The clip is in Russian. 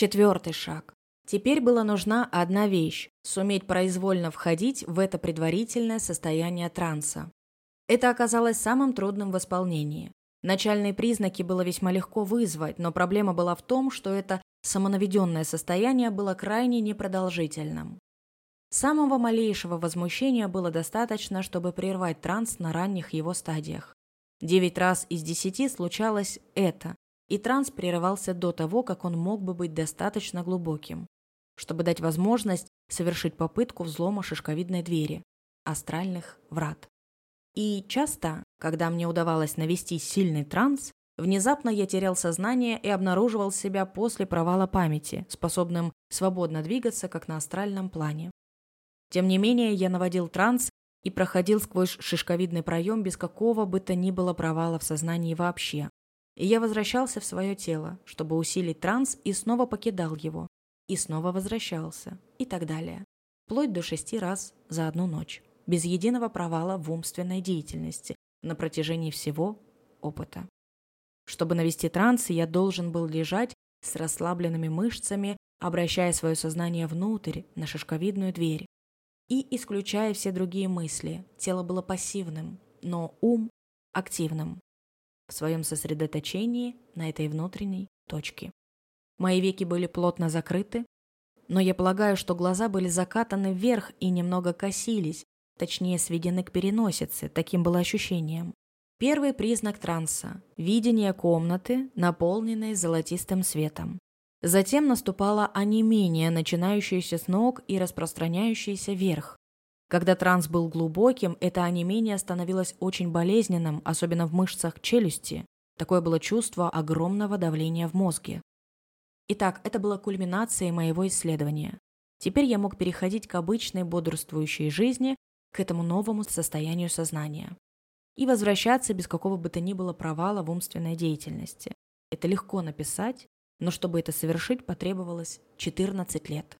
Четвертый шаг. Теперь была нужна одна вещь – суметь произвольно входить в это предварительное состояние транса. Это оказалось самым трудным в исполнении. Начальные признаки было весьма легко вызвать, но проблема была в том, что это самонаведенное состояние было крайне непродолжительным. Самого малейшего возмущения было достаточно, чтобы прервать транс на ранних его стадиях. Девять раз из десяти случалось это, и транс прерывался до того, как он мог бы быть достаточно глубоким чтобы дать возможность совершить попытку взлома шишковидной двери, астральных врат. И часто, когда мне удавалось навести сильный транс, внезапно я терял сознание и обнаруживал себя после провала памяти, способным свободно двигаться, как на астральном плане. Тем не менее, я наводил транс и проходил сквозь шишковидный проем без какого бы то ни было провала в сознании вообще. И я возвращался в свое тело, чтобы усилить транс, и снова покидал его, и снова возвращался, и так далее. Вплоть до шести раз за одну ночь, без единого провала в умственной деятельности на протяжении всего опыта. Чтобы навести транс, я должен был лежать с расслабленными мышцами, обращая свое сознание внутрь, на шишковидную дверь. И исключая все другие мысли, тело было пассивным, но ум – активным в своем сосредоточении на этой внутренней точке. Мои веки были плотно закрыты, но я полагаю, что глаза были закатаны вверх и немного косились, точнее сведены к переносице, таким было ощущением. Первый признак транса – видение комнаты, наполненной золотистым светом. Затем наступало онемение, начинающееся с ног и распространяющееся вверх. Когда транс был глубоким, это онемение становилось очень болезненным, особенно в мышцах челюсти. Такое было чувство огромного давления в мозге. Итак, это было кульминацией моего исследования. Теперь я мог переходить к обычной бодрствующей жизни, к этому новому состоянию сознания. И возвращаться без какого бы то ни было провала в умственной деятельности. Это легко написать, но чтобы это совершить, потребовалось 14 лет.